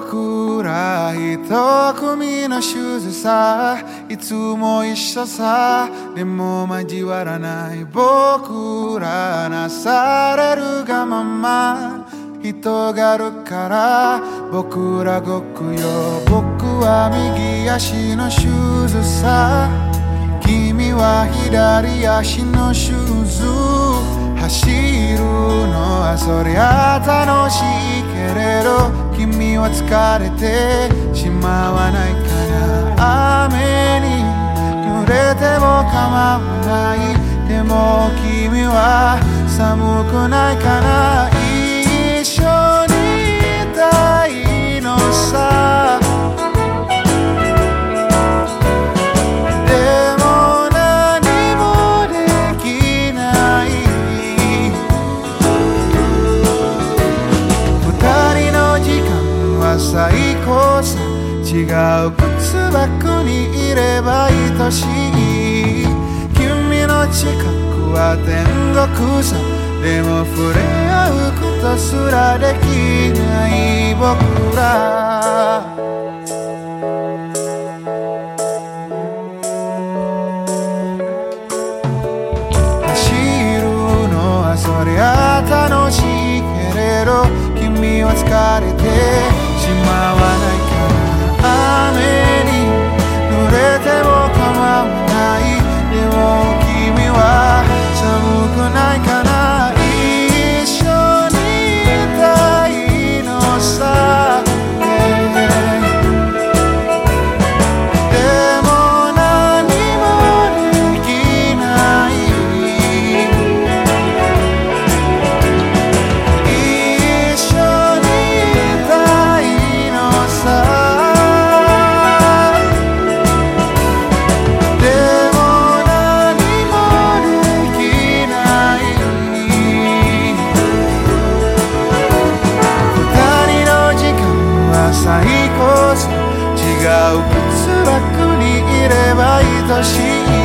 僕ら一組のシューズさいつも一緒さ。でも交わらない。僕らなされるがまま。人がるから。僕らごくよ。僕は右足のシューズさ君は左足のシューズ走るのはそりゃ楽しいけれど。君は疲れてしまわないから雨に濡れても構わないでも君は寒くないからは最高さ違う靴箱にいれば愛しい君の近くは天国さ。でも触れ合うことすらできない僕ら。走るのはそりゃ君は疲れてしまわない。か最高さ違う靴箱にいれば愛しい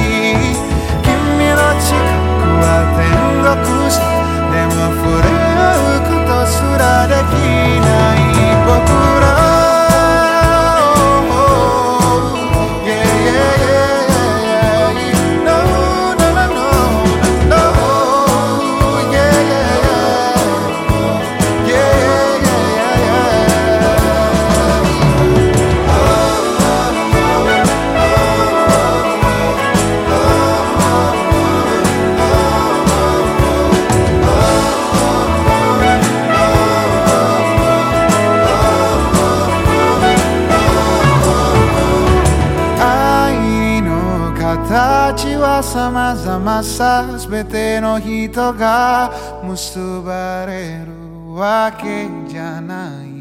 形は様々さすべての人が結ばれるわけじゃない。